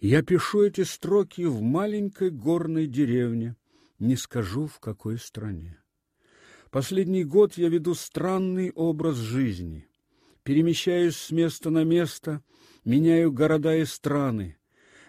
Я пишу эти строки в маленькой горной деревне, не скажу в какой стране. Последний год я веду странный образ жизни. Перемещаюсь с места на место, меняю города и страны.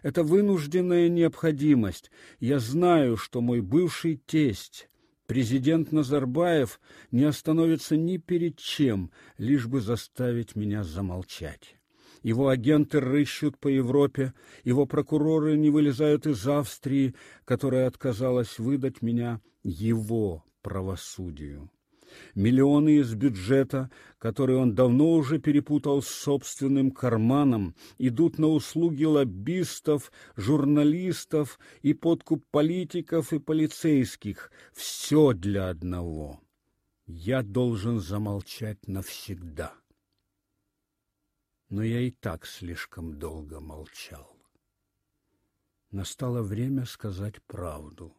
Это вынужденная необходимость. Я знаю, что мой бывший тесть, президент Назарбаев, не остановится ни перед чем, лишь бы заставить меня замолчать. Его агенты рыщут по Европе, его прокуроры не вылезают из Австрии, которая отказалась выдать меня его правосудию. Миллионы из бюджета, который он давно уже перепутал с собственным карманом, идут на услуги лоббистов, журналистов и подкуп политиков и полицейских. Все для одного. Я должен замолчать навсегда но я и так слишком долго молчал. Настало время сказать правду.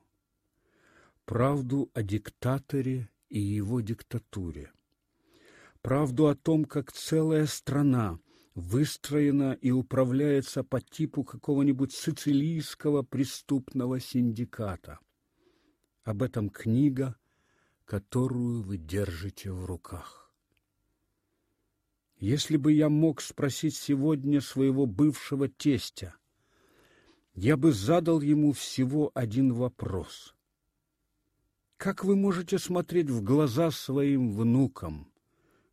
Правду о диктаторе и его диктатуре. Правду о том, как целая страна выстроена и управляется по типу какого-нибудь сицилийского преступного синдиката. Об этом книга, которую вы держите в руках. Если бы я мог спросить сегодня своего бывшего тестя, я бы задал ему всего один вопрос. Как вы можете смотреть в глаза своим внукам,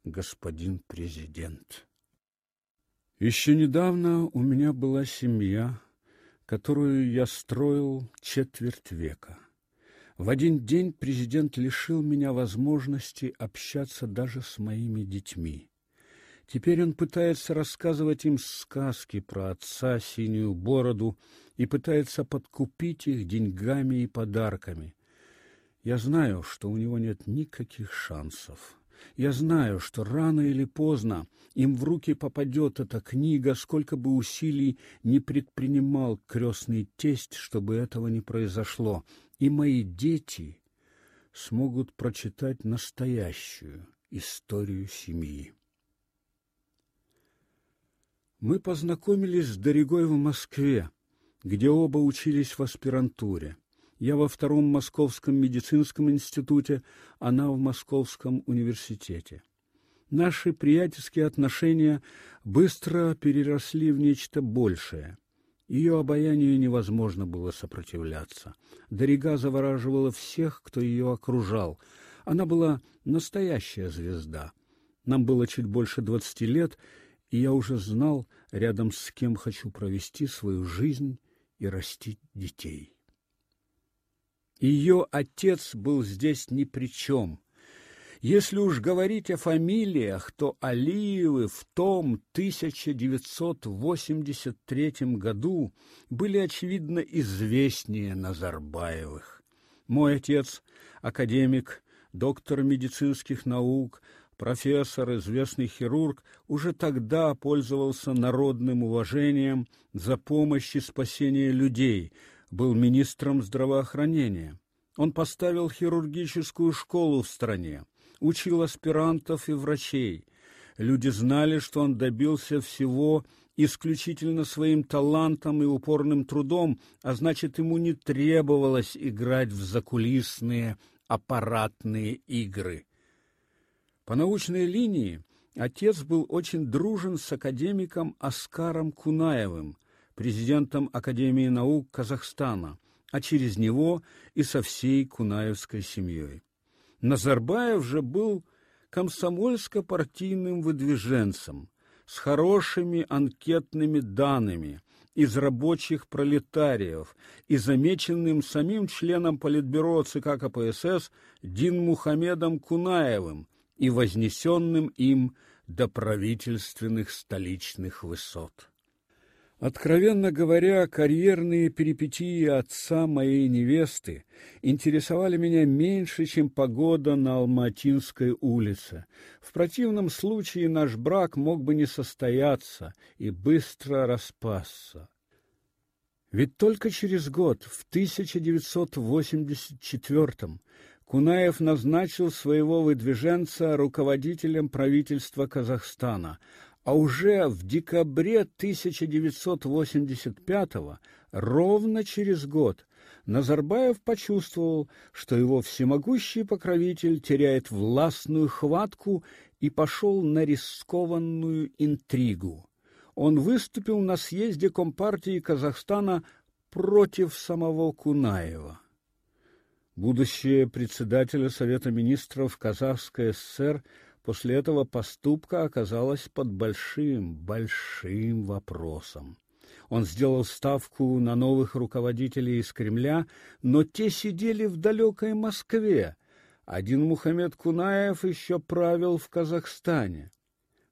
господин президент? Еще недавно у меня была семья, которую я строил четверть века. В один день президент лишил меня возможности общаться даже с моими детьми. Теперь он пытается рассказывать им сказки про отца, синюю бороду и пытается подкупить их деньгами и подарками. Я знаю, что у него нет никаких шансов. Я знаю, что рано или поздно им в руки попадет эта книга, сколько бы усилий не предпринимал крестный тесть, чтобы этого не произошло. И мои дети смогут прочитать настоящую историю семьи. Мы познакомились с Дорогой в Москве, где оба учились в аспирантуре. Я во втором Московском медицинском институте, она в Московском университете. Наши приятельские отношения быстро переросли в нечто большее. Ее обаянию невозможно было сопротивляться. Дорога завораживала всех, кто ее окружал. Она была настоящая звезда. Нам было чуть больше двадцати лет, и я уже знал, рядом с кем хочу провести свою жизнь и растить детей. Ее отец был здесь ни при чем. Если уж говорить о фамилиях, то Алиевы в том 1983 году были, очевидно, известнее Назарбаевых. Мой отец, академик, доктор медицинских наук, профессор, известный хирург, уже тогда пользовался народным уважением за помощь и спасение людей, был министром здравоохранения. Он поставил хирургическую школу в стране, учил аспирантов и врачей. Люди знали, что он добился всего исключительно своим талантом и упорным трудом, а значит, ему не требовалось играть в закулисные аппаратные игры. По научной линии отец был очень дружен с академиком Оскаром Кунаевым, президентом Академии наук Казахстана, а через него и со всей кунаевской семьей. Назарбаев же был комсомольско-партийным выдвиженцем с хорошими анкетными данными из рабочих пролетариев и замеченным самим членом Политбюро ЦК КПСС Дин Мухамедом Кунаевым, и вознесенным им до правительственных столичных высот. Откровенно говоря, карьерные перипетии отца моей невесты интересовали меня меньше, чем погода на Алматинской улице. В противном случае наш брак мог бы не состояться и быстро распасться. Ведь только через год, в 1984 Кунаев назначил своего выдвиженца руководителем правительства Казахстана, А уже в декабре 1985 ровно через год, Назарбаев почувствовал, что его всемогущий покровитель теряет властную хватку и пошел на рискованную интригу. Он выступил на съезде Компартии Казахстана против самого Кунаева. Будущее председателя Совета министров Казахской ССР после этого поступка оказалось под большим, большим вопросом. Он сделал ставку на новых руководителей из Кремля, но те сидели в далекой Москве. Один Мухаммед Кунаев еще правил в Казахстане.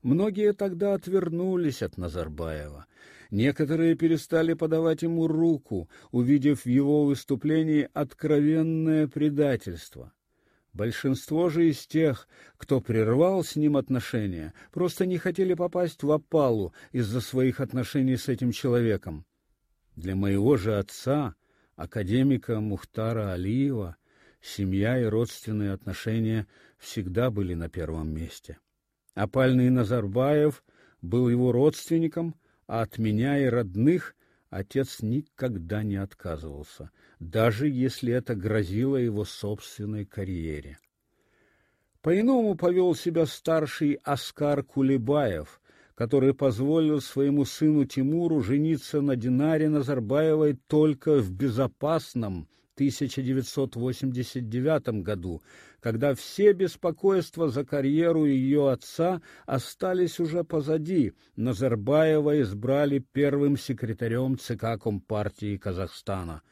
Многие тогда отвернулись от Назарбаева. Некоторые перестали подавать ему руку, увидев в его выступлении откровенное предательство. Большинство же из тех, кто прервал с ним отношения, просто не хотели попасть в опалу из-за своих отношений с этим человеком. Для моего же отца, академика Мухтара Алиева, семья и родственные отношения всегда были на первом месте. Опальный Назарбаев был его родственником, а от меня и родных отец никогда не отказывался, даже если это грозило его собственной карьере. По-иному повел себя старший Оскар Кулебаев, который позволил своему сыну Тимуру жениться на Динаре Назарбаевой только в безопасном 1989 году, когда все беспокойства за карьеру ее отца остались уже позади. Назарбаева избрали первым секретарем ЦК Компартии Казахстана.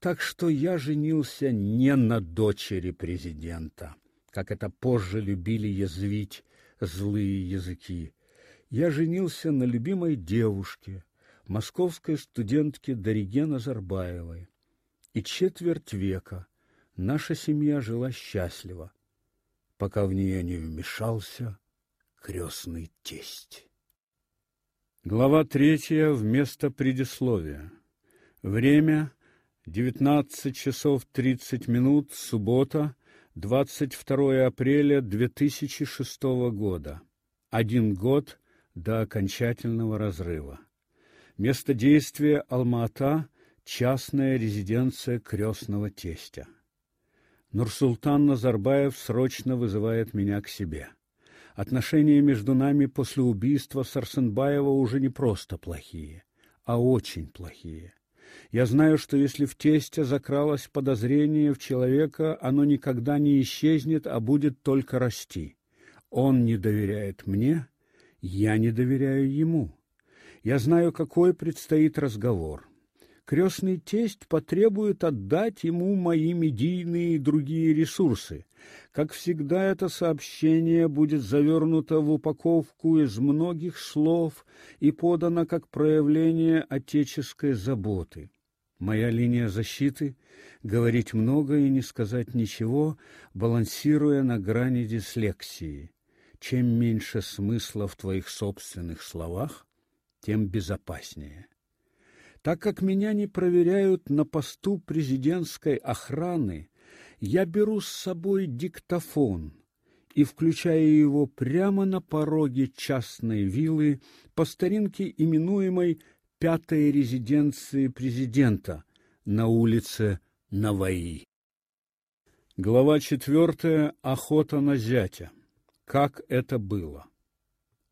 Так что я женился не на дочери президента, как это позже любили язвить злые языки. Я женился на любимой девушке, московской студентке Дариге Назарбаевой и четверть века наша семья жила счастливо, пока в нее не вмешался крестный тесть. Глава третья вместо предисловия. Время 19 часов 30 минут, суббота, 22 апреля 2006 года. Один год до окончательного разрыва. Место действия Алма-Ата частная резиденция крестного тестя. Нурсултан Назарбаев срочно вызывает меня к себе. Отношения между нами после убийства Сарсенбаева уже не просто плохие, а очень плохие. Я знаю, что если в тесте закралось подозрение в человека, оно никогда не исчезнет, а будет только расти. Он не доверяет мне, я не доверяю ему. Я знаю, какой предстоит разговор крестный тесть потребует отдать ему мои медийные и другие ресурсы. Как всегда, это сообщение будет завернуто в упаковку из многих слов и подано как проявление отеческой заботы. Моя линия защиты — говорить много и не сказать ничего, балансируя на грани дислексии. Чем меньше смысла в твоих собственных словах, тем безопаснее. Так как меня не проверяют на посту президентской охраны, я беру с собой диктофон и включаю его прямо на пороге частной виллы, по старинке именуемой пятой резиденции президента на улице Наваи. Глава четвертая. Охота на зятя. Как это было?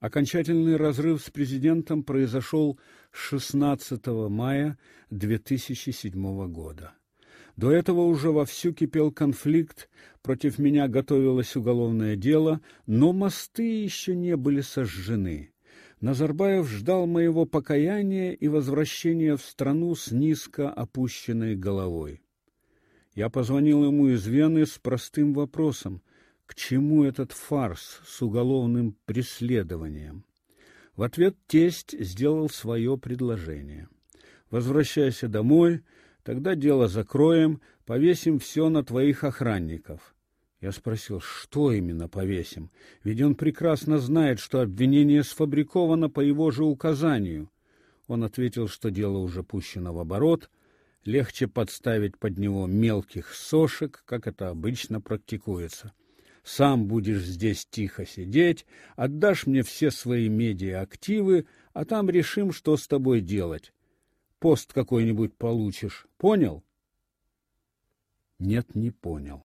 Окончательный разрыв с президентом произошел 16 мая 2007 года. До этого уже вовсю кипел конфликт, против меня готовилось уголовное дело, но мосты еще не были сожжены. Назарбаев ждал моего покаяния и возвращения в страну с низко опущенной головой. Я позвонил ему из Вены с простым вопросом: к чему этот фарс с уголовным преследованием? В ответ тесть сделал свое предложение. Возвращайся домой, тогда дело закроем, повесим все на твоих охранников. Я спросил, что именно повесим, ведь он прекрасно знает, что обвинение сфабриковано по его же указанию. Он ответил, что дело уже пущено в оборот, легче подставить под него мелких сошек, как это обычно практикуется. Сам будешь здесь тихо сидеть, отдашь мне все свои медиа-активы, а там решим, что с тобой делать. Пост какой-нибудь получишь. Понял? Нет, не понял.